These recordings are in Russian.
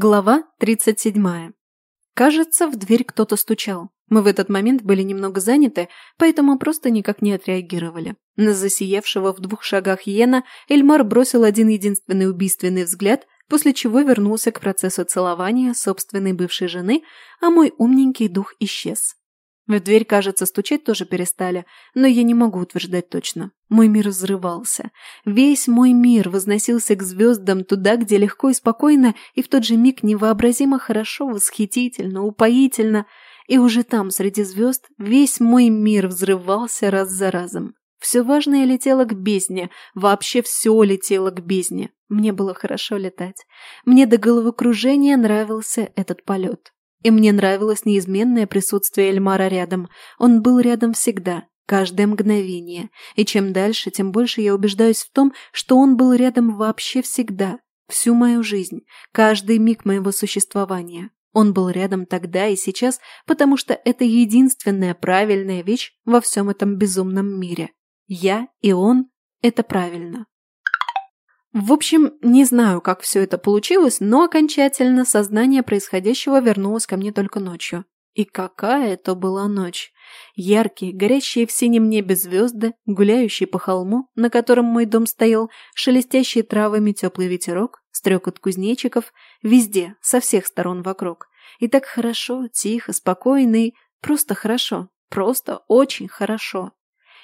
Глава 37. Кажется, в дверь кто-то стучал. Мы в этот момент были немного заняты, поэтому просто никак не отреагировали. На засиявшего в двух шагах Йена Эльмар бросил один единственный убийственный взгляд, после чего вернулся к процессу целования собственной бывшей жены, а мой умненький дух исчез. В дверь, кажется, стучать тоже перестали, но я не могу утверждать точно. Мой мир взрывался. Весь мой мир возносился к звездам туда, где легко и спокойно, и в тот же миг невообразимо хорошо, восхитительно, упоительно. И уже там, среди звезд, весь мой мир взрывался раз за разом. Все важное летело к бездне, вообще все летело к бездне. Мне было хорошо летать. Мне до головокружения нравился этот полет. И мне нравилось неизменное присутствие Эльмара рядом. Он был рядом всегда, каждое мгновение. И чем дальше, тем больше я убеждаюсь в том, что он был рядом вообще всегда, всю мою жизнь, каждый миг моего существования. Он был рядом тогда и сейчас, потому что это единственная правильная вещь во всем этом безумном мире. Я и он – это правильно. В общем, не знаю, как все это получилось, но окончательно сознание происходящего вернулось ко мне только ночью. И какая это была ночь! Яркие, горящие в синем небе звезды, гуляющие по холму, на котором мой дом стоял, шелестящие травами теплый ветерок, стрекот кузнечиков, везде, со всех сторон вокруг. И так хорошо, тихо, спокойно и просто хорошо, просто очень хорошо.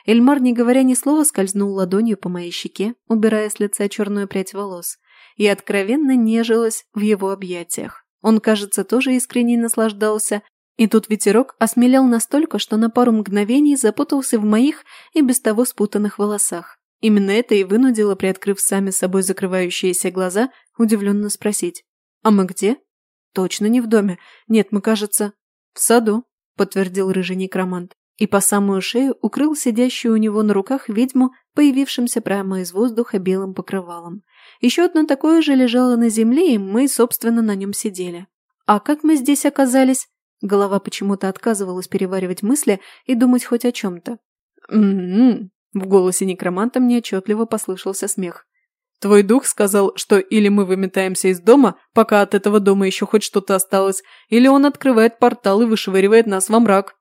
Эльмар, не говоря ни слова, скользнул ладонью по моей щеке, убирая с лица черную прядь волос, и откровенно нежилась в его объятиях. Он, кажется, тоже искренне наслаждался, и тут ветерок осмелел настолько, что на пару мгновений запутался в моих и без того спутанных волосах. Именно это и вынудило, приоткрыв сами собой закрывающиеся глаза, удивленно спросить. «А мы где?» «Точно не в доме. Нет, мы, кажется...» «В саду», — подтвердил рыжий некромант и по самую шею укрыл сидящую у него на руках ведьму, появившимся прямо из воздуха белым покрывалом. Еще одно такое же лежало на земле, и мы, собственно, на нем сидели. А как мы здесь оказались? Голова почему-то отказывалась переваривать мысли и думать хоть о чем-то. «М-м-м», в голосе некроманта мне отчетливо послышался смех. «Твой дух сказал, что или мы выметаемся из дома, пока от этого дома еще хоть что-то осталось, или он открывает портал и вышвыривает нас во мрак».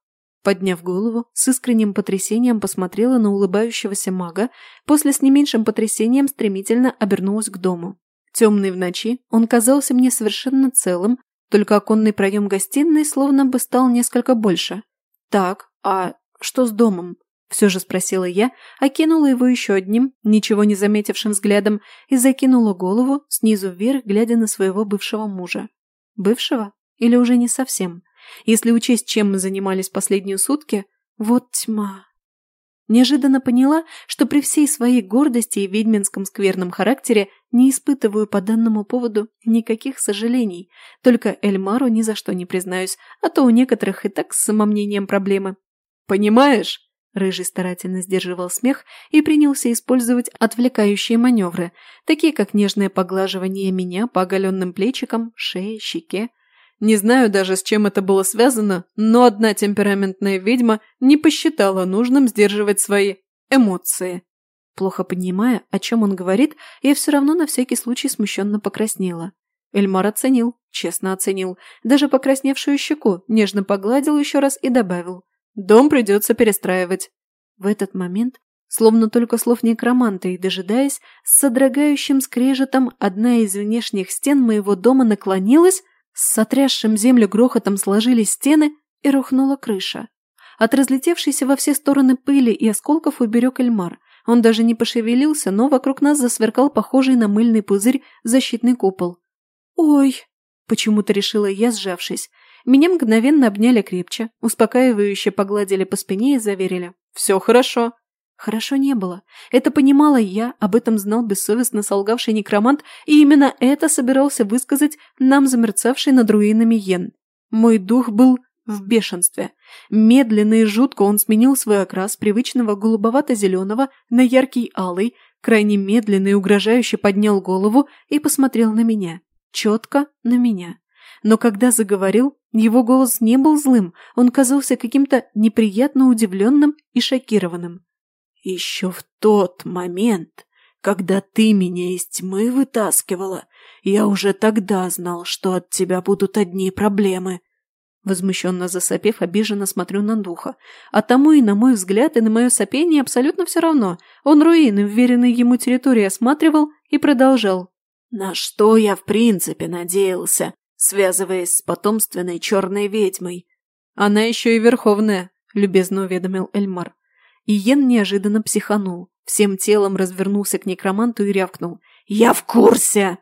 Подняв голову, с искренним потрясением посмотрела на улыбающегося мага, после с не меньшим потрясением стремительно обернулась к дому. Темный в ночи, он казался мне совершенно целым, только оконный проем гостиной словно бы стал несколько больше. «Так, а что с домом?» – все же спросила я, окинула его еще одним, ничего не заметившим взглядом, и закинула голову снизу вверх, глядя на своего бывшего мужа. Бывшего? Или уже не совсем? Если учесть, чем мы занимались последние сутки, вот тьма. Неожиданно поняла, что при всей своей гордости и ведьминском скверном характере не испытываю по данному поводу никаких сожалений. Только Эльмару ни за что не признаюсь, а то у некоторых и так с самомнением проблемы. «Понимаешь?» Рыжий старательно сдерживал смех и принялся использовать отвлекающие маневры, такие как нежное поглаживание меня по оголенным плечикам, шее, щеке, не знаю даже, с чем это было связано, но одна темпераментная ведьма не посчитала нужным сдерживать свои эмоции. Плохо понимая, о чем он говорит, я все равно на всякий случай смущенно покраснела. Эльмар оценил, честно оценил, даже покрасневшую щеку нежно погладил еще раз и добавил. «Дом придется перестраивать». В этот момент, словно только слов некроманта и дожидаясь, с содрогающим скрежетом одна из внешних стен моего дома наклонилась, с сотрясшим землю грохотом сложились стены и рухнула крыша. От разлетевшейся во все стороны пыли и осколков уберег Эльмар. Он даже не пошевелился, но вокруг нас засверкал похожий на мыльный пузырь защитный купол. «Ой!» – почему-то решила я, сжавшись. Меня мгновенно обняли крепче, успокаивающе погладили по спине и заверили. «Все хорошо!» Хорошо не было. Это понимала я, об этом знал бессовестно солгавший некромант, и именно это собирался высказать нам замерцавший над руинами Йен. Мой дух был в бешенстве. Медленно и жутко он сменил свой окрас привычного голубовато-зеленого на яркий алый, крайне медленно и угрожающе поднял голову и посмотрел на меня. Четко на меня. Но когда заговорил, его голос не был злым, он казался каким-то неприятно удивленным и шокированным. Еще в тот момент, когда ты меня из тьмы вытаскивала, Я уже тогда знал, что от тебя будут одни проблемы». Возмущенно засопев, обиженно смотрю на духа. А тому и на мой взгляд, и на мое сопение абсолютно все равно. Он руины, вверенной ему территории, осматривал и продолжал. «На что я в принципе надеялся, связываясь с потомственной черной ведьмой?» «Она еще и верховная», – любезно уведомил Эльмар. И Йен неожиданно психанул. Всем телом развернулся к некроманту и рявкнул. «Я в курсе!»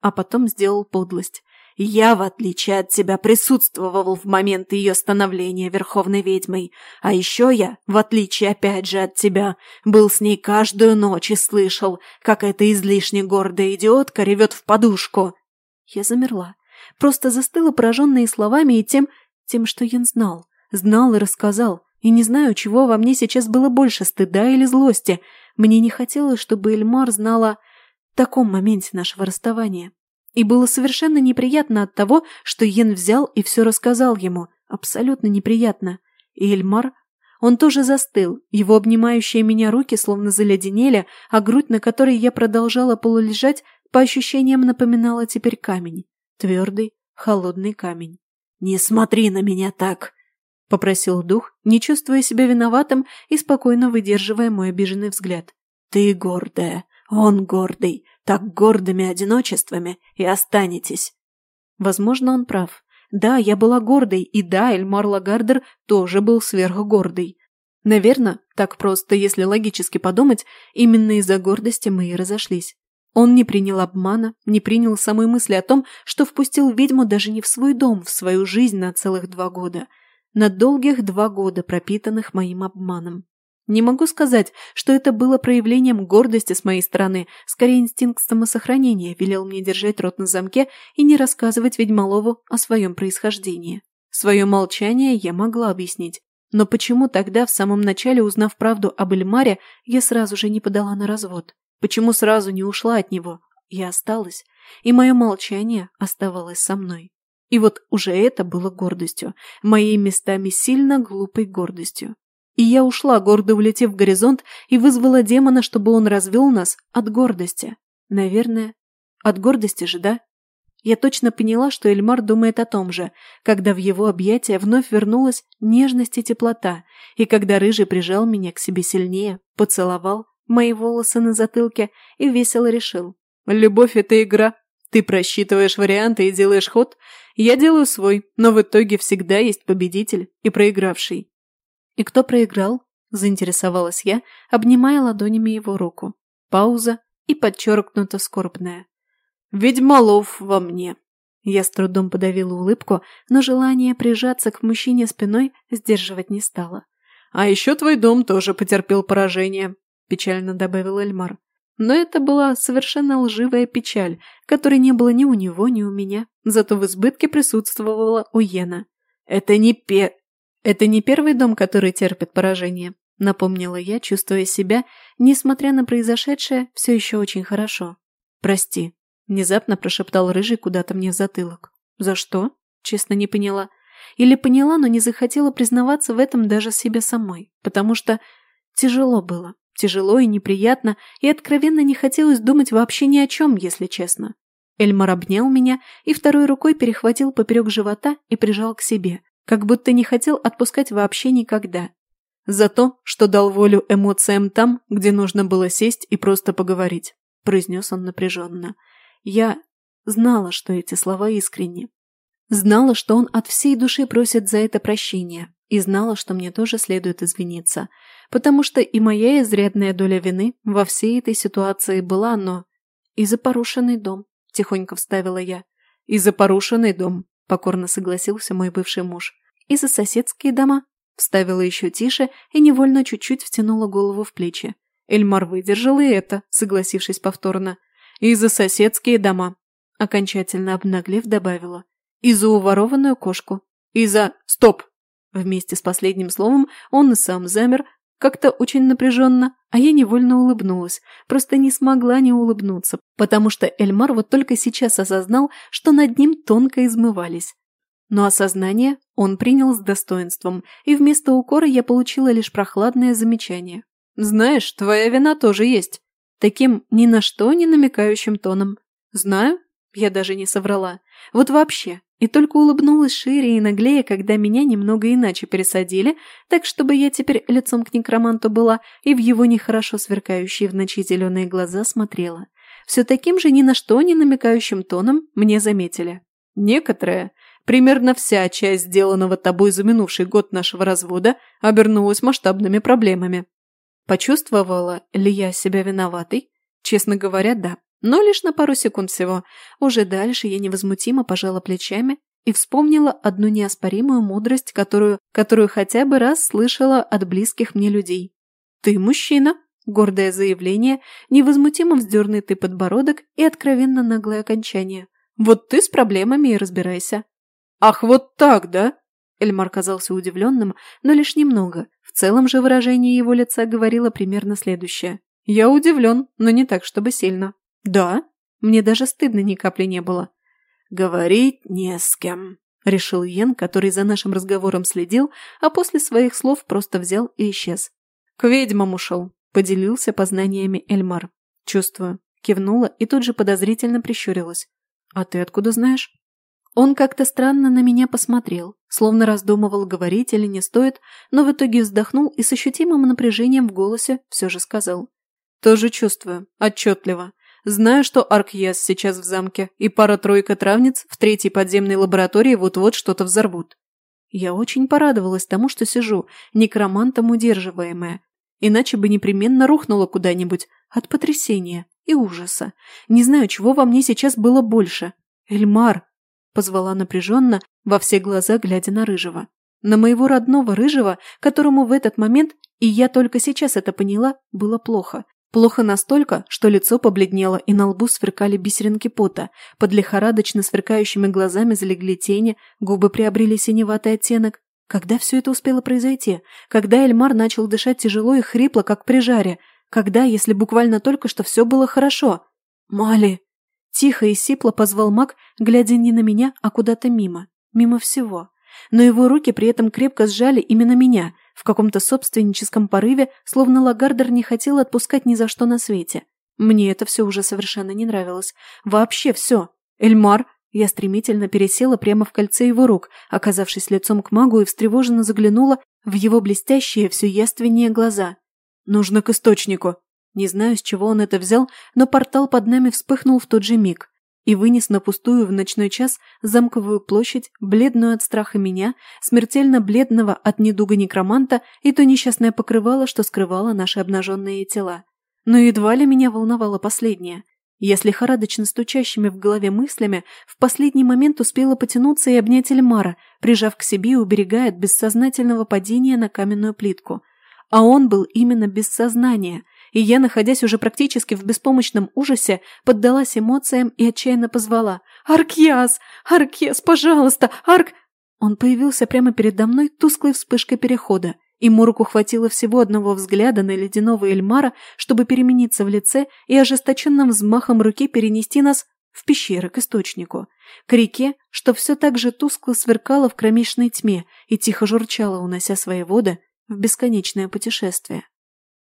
А потом сделал подлость. Я, в отличие от тебя, присутствовал в момент ее становления Верховной Ведьмой. А еще я, в отличие опять же от тебя, был с ней каждую ночь и слышал, как эта излишне гордая идиотка ревет в подушку. Я замерла. Просто застыла, пораженная словами и тем, тем, что Ян знал. Знал и рассказал. И не знаю, чего во мне сейчас было больше, стыда или злости. Мне не хотелось, чтобы Эльмар знала в таком моменте нашего расставания. И было совершенно неприятно от того, что Йен взял и все рассказал ему. Абсолютно неприятно. И Эльмар... Он тоже застыл, его обнимающие меня руки словно заледенели, а грудь, на которой я продолжала полулежать, по ощущениям напоминала теперь камень. Твердый, холодный камень. «Не смотри на меня так!» — попросил дух, не чувствуя себя виноватым и спокойно выдерживая мой обиженный взгляд. «Ты гордая, он гордый, так гордыми одиночествами и останетесь. Возможно, он прав. Да, я была гордой, и да, Эльмар Лагардер тоже был сверхгордый. Наверное, так просто, если логически подумать, именно из-за гордости мы и разошлись. Он не принял обмана, не принял самой мысли о том, что впустил ведьму даже не в свой дом, в свою жизнь на целых два года. На долгих два года, пропитанных моим обманом. Не могу сказать, что это было проявлением гордости с моей стороны, скорее инстинкт самосохранения велел мне держать рот на замке и не рассказывать Ведьмолову о своем происхождении. Свое молчание я могла объяснить. Но почему тогда, в самом начале, узнав правду об Эльмаре, я сразу же не подала на развод? Почему сразу не ушла от него? Я осталась, и мое молчание оставалось со мной. И вот уже это было гордостью, моей местами сильно глупой гордостью. И я ушла, гордо улетев в горизонт, и вызвала демона, чтобы он развел нас от гордости. Наверное. От гордости же, да? Я точно поняла, что Эльмар думает о том же, когда в его объятия вновь вернулась нежность и теплота, и когда Рыжий прижал меня к себе сильнее, поцеловал мои волосы на затылке и весело решил. «Любовь — это игра. Ты просчитываешь варианты и делаешь ход. Я делаю свой, но в итоге всегда есть победитель и проигравший. «И кто проиграл?» – заинтересовалась я, обнимая ладонями его руку. Пауза и подчеркнуто скорбная. «Ведьмолов во мне!» Я с трудом подавила улыбку, но желание прижаться к мужчине спиной сдерживать не стала. «А еще твой дом тоже потерпел поражение», – печально добавил Эльмар. Но это была совершенно лживая печаль, которой не было ни у него, ни у меня, зато в избытке присутствовала у Йена. «Это не пе... «Это не первый дом, который терпит поражение», – напомнила я, чувствуя себя, несмотря на произошедшее, все еще очень хорошо. «Прости», – внезапно прошептал Рыжий куда-то мне в затылок. «За что?» – честно не поняла. Или поняла, но не захотела признаваться в этом даже себе самой, потому что тяжело было. Тяжело и неприятно, и откровенно не хотелось думать вообще ни о чем, если честно. Эльмар обнял меня и второй рукой перехватил поперек живота и прижал к себе, как будто не хотел отпускать вообще никогда. За то, что дал волю эмоциям там, где нужно было сесть и просто поговорить, произнес он напряженно. Я знала, что эти слова искренни. Знала, что он от всей души просит за это прощения, и знала, что мне тоже следует извиниться, потому что и моя изрядная доля вины во всей этой ситуации была, но... «И за порушенный дом», – тихонько вставила я. «И за порушенный дом», – покорно согласился мой бывший муж. «И за соседские дома», – вставила еще тише и невольно чуть-чуть втянула голову в плечи. Эльмар выдержал и это, согласившись повторно. «И за соседские дома», – окончательно обнаглев добавила. «И за уворованную кошку. И за... Стоп!» Вместе с последним словом он и сам замер, как-то очень напряженно, а я невольно улыбнулась. Просто не смогла не улыбнуться, потому что Эльмар вот только сейчас осознал, что над ним тонко измывались. Но осознание он принял с достоинством, и вместо укора я получила лишь прохладное замечание. «Знаешь, твоя вина тоже есть». Таким ни на что не намекающим тоном. «Знаю?» – Я даже не соврала. Вот вообще. И только улыбнулась шире и наглее, когда меня немного иначе пересадили, так чтобы я теперь лицом к некроманту была и в его нехорошо сверкающие в ночи зеленые глаза смотрела. Все таким же ни на что не намекающим тоном мне заметили. Некоторые, примерно вся часть сделанного тобой за минувший год нашего развода, обернулась масштабными проблемами. Почувствовала ли я себя виноватой? Честно говоря, да но лишь на пару секунд всего. Уже дальше я невозмутимо пожала плечами и вспомнила одну неоспоримую мудрость, которую, которую хотя бы раз слышала от близких мне людей. «Ты мужчина!» – гордое заявление, невозмутимо вздернутый подбородок и откровенно наглое окончание. «Вот ты с проблемами и разбирайся». «Ах, вот так, да?» Эльмар казался удивленным, но лишь немного. В целом же выражение его лица говорило примерно следующее. «Я удивлен, но не так, чтобы сильно». «Да?» Мне даже стыдно ни капли не было. «Говорить не с кем», — решил Йен, который за нашим разговором следил, а после своих слов просто взял и исчез. «К ведьмам ушел», — поделился познаниями Эльмар. «Чувствую». Кивнула и тут же подозрительно прищурилась. «А ты откуда знаешь?» Он как-то странно на меня посмотрел, словно раздумывал, говорить или не стоит, но в итоге вздохнул и с ощутимым напряжением в голосе все же сказал. «Тоже чувствую. Отчетливо. Знаю, что Аркьяс сейчас в замке, и пара-тройка травниц в третьей подземной лаборатории вот-вот что-то взорвут. Я очень порадовалась тому, что сижу, некромантом удерживаемая. Иначе бы непременно рухнула куда-нибудь от потрясения и ужаса. Не знаю, чего во мне сейчас было больше. «Эльмар!» – позвала напряженно, во все глаза глядя на Рыжего. На моего родного Рыжего, которому в этот момент, и я только сейчас это поняла, было плохо. Плохо настолько, что лицо побледнело и на лбу сверкали бисеринки пота, под лихорадочно сверкающими глазами залегли тени, губы приобрели синеватый оттенок. Когда все это успело произойти? Когда Эльмар начал дышать тяжело и хрипло, как при жаре? Когда, если буквально только что все было хорошо? «Мали!» Тихо и сипло позвал маг, глядя не на меня, а куда-то мимо. Мимо всего. Но его руки при этом крепко сжали именно меня – в каком-то собственническом порыве, словно Лагардер не хотел отпускать ни за что на свете. Мне это все уже совершенно не нравилось. Вообще все. Эльмар. Я стремительно пересела прямо в кольце его рук, оказавшись лицом к магу и встревоженно заглянула в его блестящие, все яственнее глаза. «Нужно к источнику». Не знаю, с чего он это взял, но портал под нами вспыхнул в тот же миг и вынес на пустую в ночной час замковую площадь, бледную от страха меня, смертельно бледного от недуга некроманта и то несчастное покрывало, что скрывало наши обнаженные тела. Но едва ли меня волновало последнее. Я с лихорадочно стучащими в голове мыслями в последний момент успела потянуться и обнять Эльмара, прижав к себе и уберегая от бессознательного падения на каменную плитку. А он был именно без сознания – и я, находясь уже практически в беспомощном ужасе, поддалась эмоциям и отчаянно позвала «Аркьяс! Аркьяс, пожалуйста! Арк...» Он появился прямо передо мной тусклой вспышкой перехода, и Муруку хватило всего одного взгляда на ледяного Эльмара, чтобы перемениться в лице и ожесточенным взмахом руки перенести нас в пещеры к источнику, к реке, что все так же тускло сверкало в кромешной тьме и тихо журчало, унося свои воды в бесконечное путешествие.